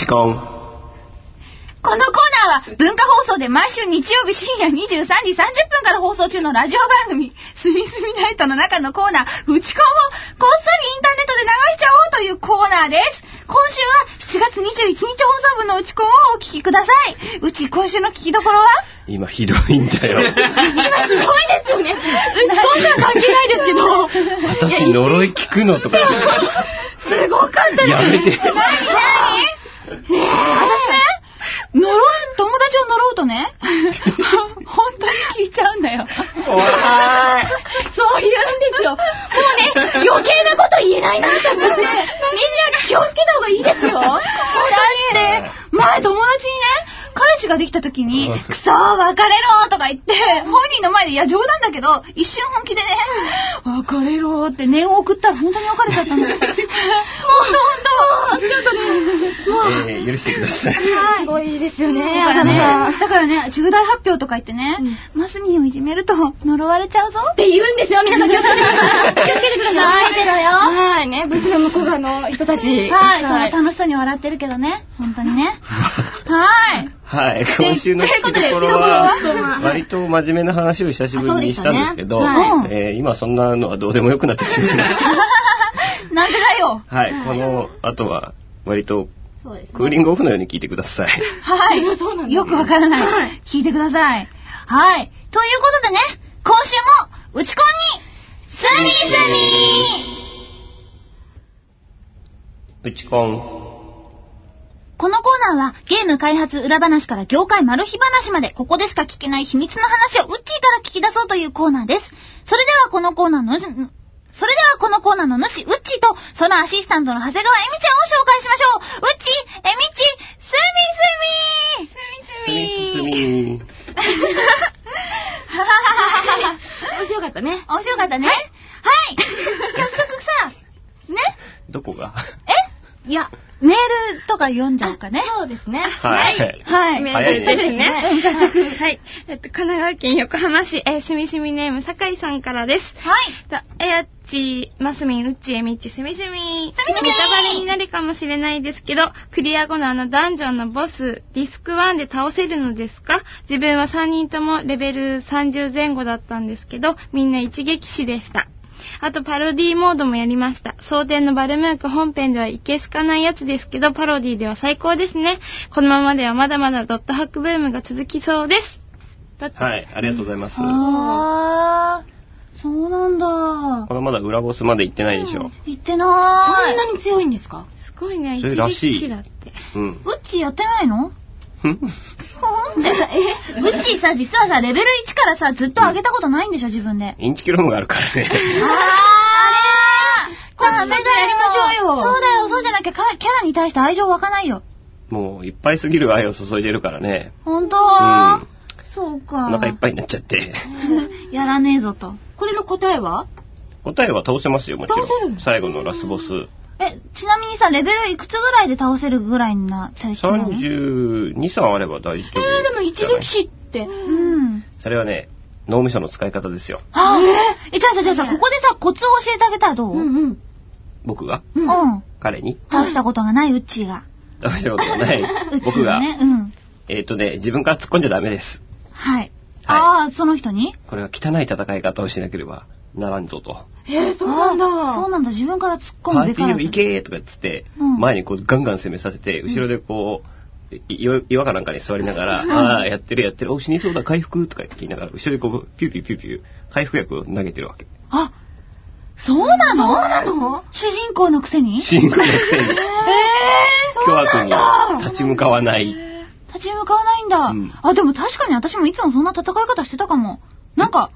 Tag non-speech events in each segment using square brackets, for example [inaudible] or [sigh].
ちこん。このコーナーは文化放送で毎週日曜日深夜23時30分から放送中のラジオ番組、すみすみナイトの中のコーナー、うちこんをこっそりインターネットで流しちゃおうというコーナーです。今週は7月21日放送分のうちこんをお聞きください。うち今週の聞きどころは？今ひどいんだよ。今すごいですよね。うちこんとは関係ないですけど。私呪い聞くのとか。[laughs] すごかったです。やめて。何何ねえ、私ね、呪う、友達を呪うとね、[laughs] 本当に聞いちゃうんだよ。そう言うんですよ。もうね、余計なこと言えないなと思って、みんな気をつけた方がいいですよ。[laughs] だって、前友ができた時に、くそー別れろとか言って、本人の前で、いや冗談だけど、一瞬本気でね、別れろって念を送ったら本当に別れちゃったの。もう本当、ちょっとね、もう、えー、許してください。はい。すごいですよね、だからね、だからね、重大発表とか言ってね、マスミンをいじめると呪われちゃうぞって言うんですよ、皆さん気をつけてください。気をつけてください。はい、ね、ブスの向こう側の人たち。はい、その楽しそうに笑ってるけどね、本当にね。[laughs] はい。はい、今週の聞きどころは、割と真面目な話を久しぶりにしたんですけど、ねはいえー今そんなのはどうでもよくなってしまいました。[laughs] なんでだよ。はい、この後は割とクーリングオフのように聞いてください。はい。[laughs] よくわからない。聞いてください。はい。ということでね、今週も、うちこんに、すみすみうちこん。このコーナーはゲーム開発裏話から業界マル秘話までここでしか聞けない秘密の話をウッチーから聞き出そうというコーナーです。それではこのコーナーのそれではこのコーナーの主、ウッチーとそのアシスタントの長谷川えみちゃんを紹介しましょう。ウッチー、えみち、すみすみすみすみ。ははははは面白かったね。面白かったね。はい。[laughs] 早速さ、ねどこが？え？いや、メールとか読んじゃおうかね。そうですね。はい。はい。メールですね。うん早速。[laughs] はい。えっと、神奈川県横浜市、えー、すみすみネーム、酒井さんからです。はい。とえやっち、マスミン、うっちえみっち、すみすみ。すみすみネタバレになるかもしれないですけど、クリア後のあのダンジョンのボス、ディスク1で倒せるのですか？自分は3人ともレベル30前後だったんですけど、みんな一撃死でした。あとパロディモードもやりました。蒼天のバルムーク本編ではいけすかないやつですけど、パロディでは最高ですね。このままではまだまだドットハックブームが続きそうです。だってはい、ありがとうございます。こあー、そうなんだ。れまだ裏ボスまで行ってないでしょ。言ってなーい。そんなに強いんですか？すごいね、それ一らしい撃死だって。うん。ウッチーやってないの？ふんえ、[laughs] ウッチーさ、実はさ、レベル1からさ、ずっと上げたことないんでしょ、自分で。インチキロムがあるからね。あーダメだよ。やりましょうよそうだよ、そうじゃなきゃかキャラに対して愛情湧かないよ。もういっぱいすぎる愛を注いでるからね。ほんとうん。そうか。お腹いっぱいになっちゃって。[laughs] やらねえぞと。これの答えは？答えは倒せますよ、もちろ倒せるん。最後のラスボス。え、ちなみにさ、レベルいくつぐらいで倒せるぐらいな体験なの32、3あれば大丈夫。えー、でも一撃死って。うん。それはね、脳みその使い方ですよ。はぁ、え、じゃあさ、じゃあさ、ここでさ、コツを教えてあげたらどう？うん。うん。僕が？うん。彼に？倒したことがないウッチーが。倒したことがない [laughs] 僕が。がね。うん。えっとね、自分から突っ込んじゃダメです。はい。はああ、その人に？これは汚い戦い方をしなければならんぞと。えー、そうなんだ。そうなんだ、自分から突っ込パーむべからずティー行けーとかっつって、うん前にこうガンガン攻めさせて、後ろでこう、い岩岩かなんかに座りながら、うんああ、やってるやってる、お、死にそうだ、回復とか言いながら、後ろでこう、ピューピューピューピュー、回復薬を投げてるわけ。あ、そうなの？そうなの？主人公のくせに？主人公のくせに、えー、巨そう悪になんだ。立ち向かわない。立ち向かわないんだ。うんあ、でも確かに私もいつもそんな戦い方してたかも。なんか、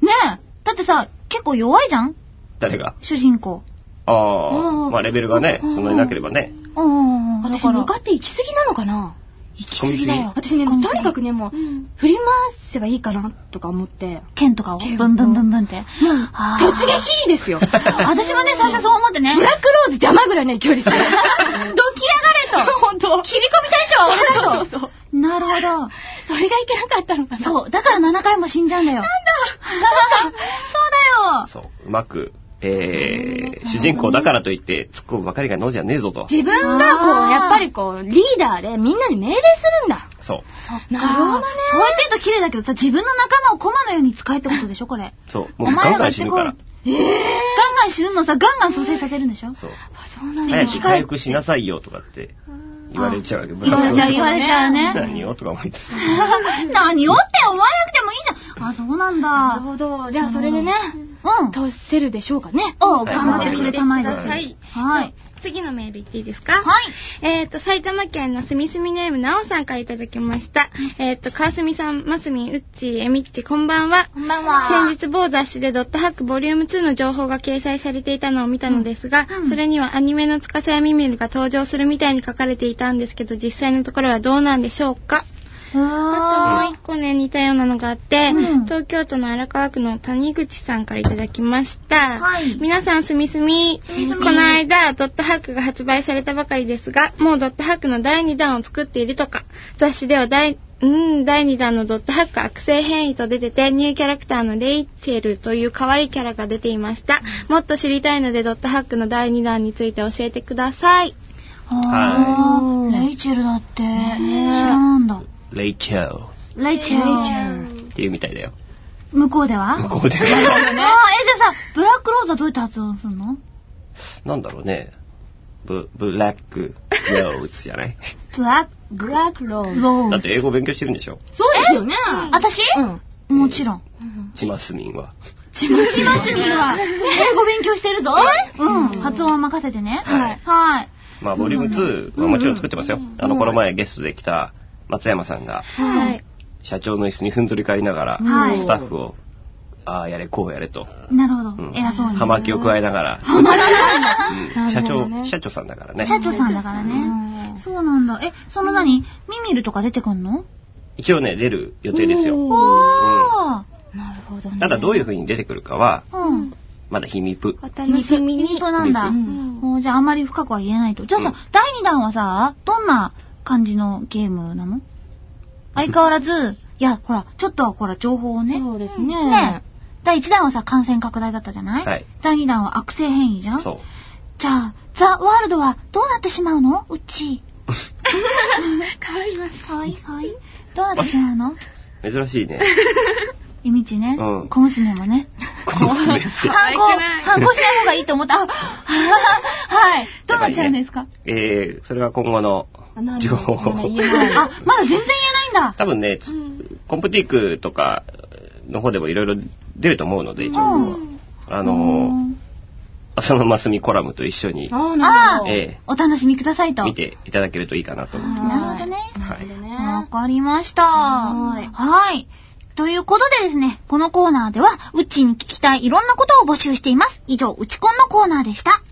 ねえ、だってさ、結構弱いじゃん？誰が？主人公。ああ、うんまあレベルがね、そんなになければね。うんうんうん。だ私、向かって行き過ぎなのかな？行き過ぎだよ。私ね、とにかくね、もう、うん振り回せばいいかな、とか思って。剣とかを？ブンブンブンブンって。突撃ですよ。[laughs] 私もね、最初そう思ってね。ブラックローズ邪魔ぐらいの勢いですよ。どきやがれと。本当切り込み隊長は俺だと。そうそうなるほど。それがいけなかったのかな？そう。だから7回も死んじゃうんだよ。なんだまく、えー、主人公だからといって突っ込むばかりがのじゃねえぞと。自分がこう、やっぱりこう、リーダーでみんなに命令するんだ。そう。なるほどね。そうやって言うと綺麗だけどさ、自分の仲間をコマのように使えってことでしょ、これ。そう。もうガンガン死ぬから。ええガンガン死ぬのさ、ガンガン蘇生させるんでしょ？そう。そうなん早く回復しなさいよとかって言われちゃうわけ。言われちゃう、言われちゃうね。何よとか思いつつ。[laughs] 何をって思わなくてもいいじゃん。あ、そうなんだ。なるほど。じゃあそれでね、うん。通せるでしょうかね。おう、はい頑張ってくれたまえでくださいす。はい。次のメール言っていいですかはい。えっ、と、埼玉県のすみすみネームなおさんからいただきました。えっ、と、川澄さん、ますみん、うっちー、えみっち、こんばんは。こんばんは。先日某雑誌でドットハックボリューム2の情報が掲載されていたのを見たのですが、うんそれにはアニメの司やミミルが登場するみたいに書かれていたんですけど、実際のところはどうなんでしょうか？あともうあ一個ね、似たようなのがあって、うん東京都の荒川区の谷口さんからいただきました。はい皆さんすみすみ。すみすみこの間、ドットハックが発売されたばかりですが、もうドットハックの第2弾を作っているとか、雑誌では第、うん、第2弾のドットハック悪性変異と出てて、ニューキャラクターのレイチェルという可愛いキャラが出ていました。もっと知りたいので、ドットハックの第2弾について教えてください。あーレイチェルだって。知らなんだ。レイチェルレイチェル。っていうみたいだよ。向こうでは？向こうで。[laughs] あー、え、じゃあさ、ブラックローズはどうやって発音するの？なんだろうね。ブ、ブラックローズじゃない？ブラック、ブラックローズ。だって英語勉強してるんでしょ？そうですよね。私？うん。もちろん。チマスミンは。しますみんは、英語勉強してるぞ。うん。発音は任せてね。はいはい。まあ、ボリューム2はもちろん作ってますよ。あの、この前ゲストで来た松山さんが、はい。社長の椅子にふんぞり返りながら、はいスタッフを、ああ、やれ、こうやれと、なるほどう。ん偉そうに。葉巻を加えながら、[laughs] 社長、社長さんだからね。社長さんだからね。そうなんだ。え、その何？ミミルとか出てくんの？一応ね、出る予定ですよ。おー。なるほどね。ただどういう風に出てくるかは、うん。まだ秘密。お楽しみに。そうなんだ。うんじゃああんまり深くは言えないと。じゃあさ、うん第2弾はさ、どんな感じのゲームなの？相変わらず、いや、ほら、ちょっとはほら、情報をね。そうですね。ね第1弾はさ、感染拡大だったじゃない？はい第2弾は悪性変異じゃん？そう。じゃあ、ザ・ワールドはどうなってしまうの？うち。[laughs] 変わります。かわいいかわいい。どうなってしまうの？[laughs] 珍しいね。ゆみちね。うん小娘もね。反抗、反抗しない方がいいと思った。あはい。どうなっちゃうんですか、えー、それは今後の情報あ、まだ全然言えないんだ。多分ね、コンプティークとかの方でもいろいろ出ると思うので、情報は。あのー、浅野真澄コラムと一緒に、ああ、なるほど。えお楽しみくださいと。ー見ていただけるといいかなと思ってまなるほどね。はい。わかりました。はいはい。ということでですね、このコーナーでは、うっちーに聞きたいいろんなことを募集しています。以上、うちこんのコーナーでした。